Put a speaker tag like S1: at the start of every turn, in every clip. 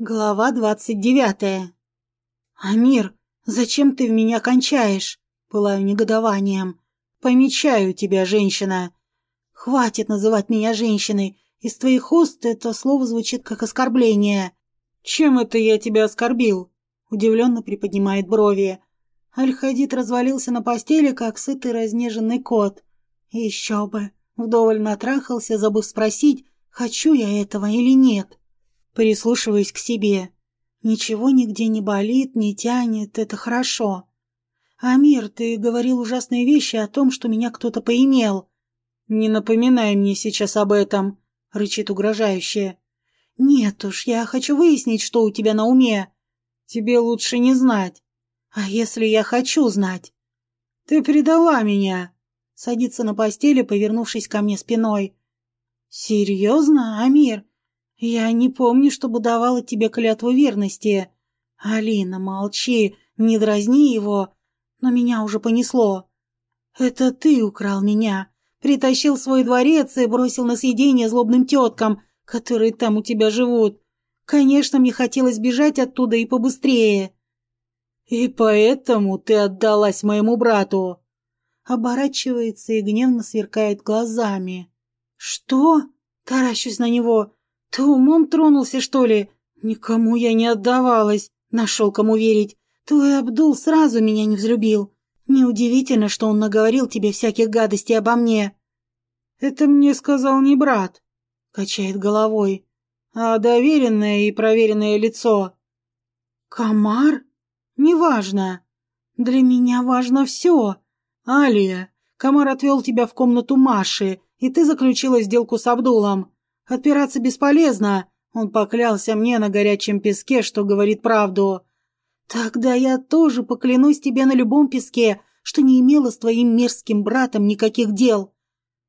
S1: Глава двадцать девятая. «Амир, зачем ты в меня кончаешь?» Пылаю негодованием. «Помечаю тебя, женщина!» «Хватит называть меня женщиной. Из твоих уст это слово звучит как оскорбление». «Чем это я тебя оскорбил?» Удивленно приподнимает брови. Аль-Хадид развалился на постели, как сытый разнеженный кот. Еще бы. Вдоволь натрахался, забыв спросить, хочу я этого или нет. Прислушиваюсь к себе. Ничего нигде не болит, не тянет, это хорошо. Амир, ты говорил ужасные вещи о том, что меня кто-то поимел. Не напоминай мне сейчас об этом, рычит угрожающе. Нет уж, я хочу выяснить, что у тебя на уме. Тебе лучше не знать. А если я хочу знать? Ты предала меня. Садится на постели, повернувшись ко мне спиной. Серьезно, Амир? Я не помню, чтобы давала тебе клятву верности. Алина, молчи, не дразни его. Но меня уже понесло. Это ты украл меня. Притащил в свой дворец и бросил на съедение злобным теткам, которые там у тебя живут. Конечно, мне хотелось бежать оттуда и побыстрее. И поэтому ты отдалась моему брату. Оборачивается и гневно сверкает глазами. Что? Таращусь на него. Ты умом тронулся, что ли? Никому я не отдавалась. Нашел кому верить. Твой Абдул сразу меня не взлюбил. Неудивительно, что он наговорил тебе всяких гадостей обо мне. Это мне сказал не брат. Качает головой. А доверенное и проверенное лицо. Комар? Неважно. Для меня важно все. Алия, Комар отвел тебя в комнату Маши, и ты заключила сделку с Абдулом. Отпираться бесполезно. Он поклялся мне на горячем песке, что говорит правду. Тогда я тоже поклянусь тебе на любом песке, что не имела с твоим мерзким братом никаких дел.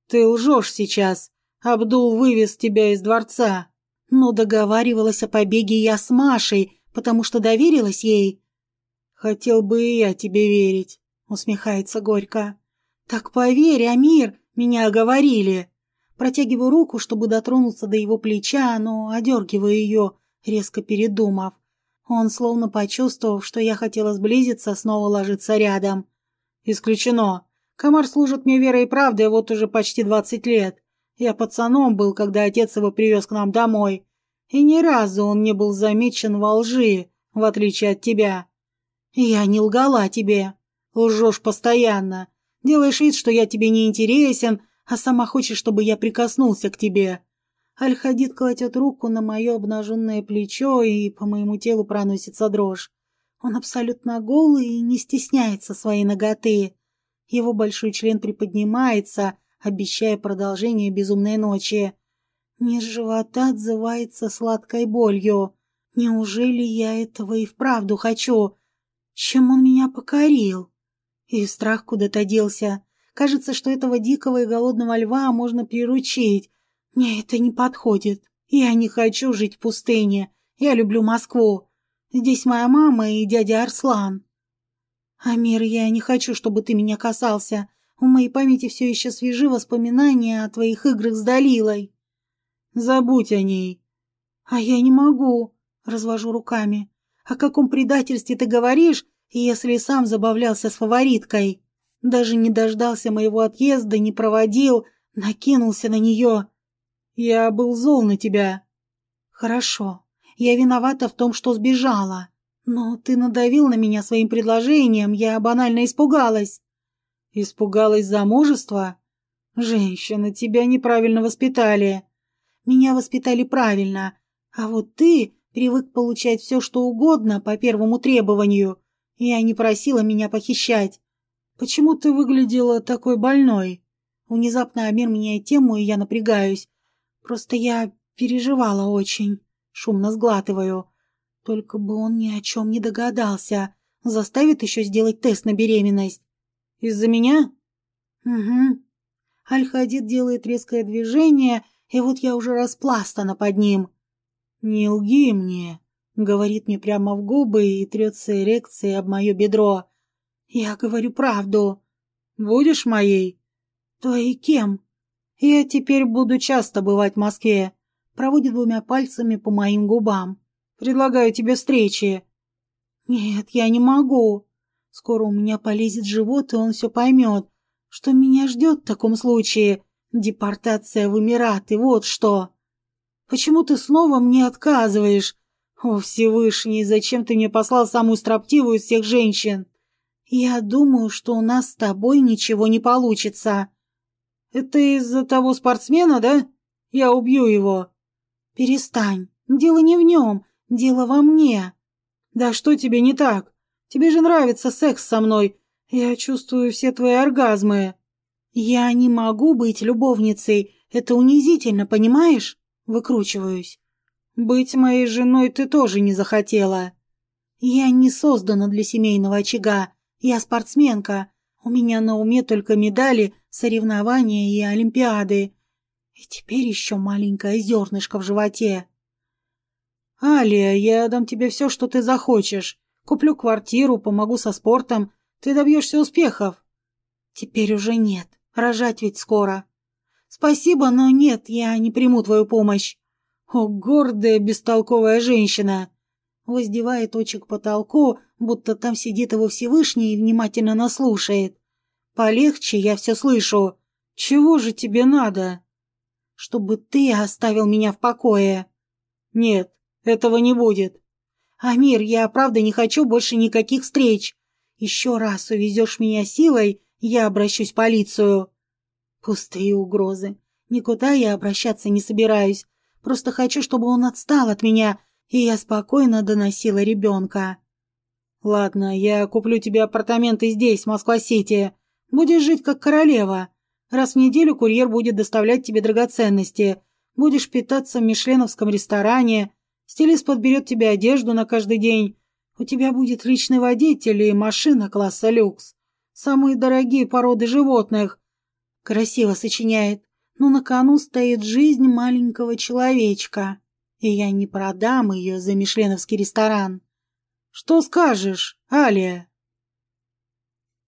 S1: Ты лжешь сейчас. Абдул вывез тебя из дворца. Но договаривалась о побеге я с Машей, потому что доверилась ей. Хотел бы и я тебе верить, усмехается горько. Так поверь, Амир, меня оговорили. Протягиваю руку, чтобы дотронуться до его плеча, но одергиваю ее, резко передумав. Он, словно почувствовав, что я хотела сблизиться, снова ложится рядом. «Исключено. Комар служит мне верой и правдой вот уже почти двадцать лет. Я пацаном был, когда отец его привез к нам домой. И ни разу он не был замечен во лжи, в отличие от тебя. Я не лгала тебе. Лжешь постоянно. Делаешь вид, что я тебе не интересен, а сама хочешь, чтобы я прикоснулся к тебе. Аль-Хадид кладет руку на мое обнаженное плечо, и по моему телу проносится дрожь. Он абсолютно голый и не стесняется своей ноготы. Его большой член приподнимается, обещая продолжение безумной ночи. Низ живота отзывается сладкой болью. Неужели я этого и вправду хочу? Чем он меня покорил? И страх куда-то делся. Кажется, что этого дикого и голодного льва можно приручить. Мне это не подходит. Я не хочу жить в пустыне. Я люблю Москву. Здесь моя мама и дядя Арслан. Амир, я не хочу, чтобы ты меня касался. В моей памяти все еще свежи воспоминания о твоих играх с Далилой. Забудь о ней. А я не могу, развожу руками. О каком предательстве ты говоришь, если сам забавлялся с фавориткой? Даже не дождался моего отъезда, не проводил, накинулся на нее. Я был зол на тебя. Хорошо, я виновата в том, что сбежала. Но ты надавил на меня своим предложением, я банально испугалась. Испугалась замужества? Женщина, тебя неправильно воспитали. Меня воспитали правильно, а вот ты привык получать все, что угодно по первому требованию. Я не просила меня похищать. «Почему ты выглядела такой больной?» Внезапно Амир меняет тему, и я напрягаюсь. Просто я переживала очень. Шумно сглатываю. Только бы он ни о чем не догадался. Заставит еще сделать тест на беременность. «Из-за меня?» «Угу». Аль-Хадид делает резкое движение, и вот я уже распластана под ним. «Не лги мне», — говорит мне прямо в губы и трется эрекцией об мое бедро. Я говорю правду. Будешь моей? Твоей кем? Я теперь буду часто бывать в Москве. Проводит двумя пальцами по моим губам. Предлагаю тебе встречи. Нет, я не могу. Скоро у меня полезет живот, и он все поймет. Что меня ждет в таком случае? Депортация в Эмираты, вот что. Почему ты снова мне отказываешь? О, Всевышний, зачем ты мне послал самую строптивую из всех женщин? Я думаю, что у нас с тобой ничего не получится. Это из-за того спортсмена, да? Я убью его. Перестань. Дело не в нем, дело во мне. Да что тебе не так? Тебе же нравится секс со мной. Я чувствую все твои оргазмы. Я не могу быть любовницей. Это унизительно, понимаешь? Выкручиваюсь. Быть моей женой ты тоже не захотела. Я не создана для семейного очага. Я спортсменка. У меня на уме только медали, соревнования и олимпиады. И теперь еще маленькое зернышко в животе. «Алия, я дам тебе все, что ты захочешь. Куплю квартиру, помогу со спортом. Ты добьешься успехов». «Теперь уже нет. Рожать ведь скоро». «Спасибо, но нет, я не приму твою помощь». «О, гордая, бестолковая женщина!» Воздевает очи к потолку, будто там сидит его Всевышний и внимательно наслушает. «Полегче, я все слышу. Чего же тебе надо?» «Чтобы ты оставил меня в покое». «Нет, этого не будет. Амир, я правда не хочу больше никаких встреч. Еще раз увезешь меня силой, я обращусь в полицию. Пустые угрозы. Никуда я обращаться не собираюсь. Просто хочу, чтобы он отстал от меня, и я спокойно доносила ребенка. Ладно, я куплю тебе апартаменты здесь, в Москва-Сити. Будешь жить как королева. Раз в неделю курьер будет доставлять тебе драгоценности. Будешь питаться в мишленовском ресторане, Стилист подберет тебе одежду на каждый день. У тебя будет личный водитель и машина класса люкс. Самые дорогие породы животных. Красиво сочиняет. Но на кону стоит жизнь маленького человечка. И я не продам ее за мишленовский ресторан. Что скажешь, Алия?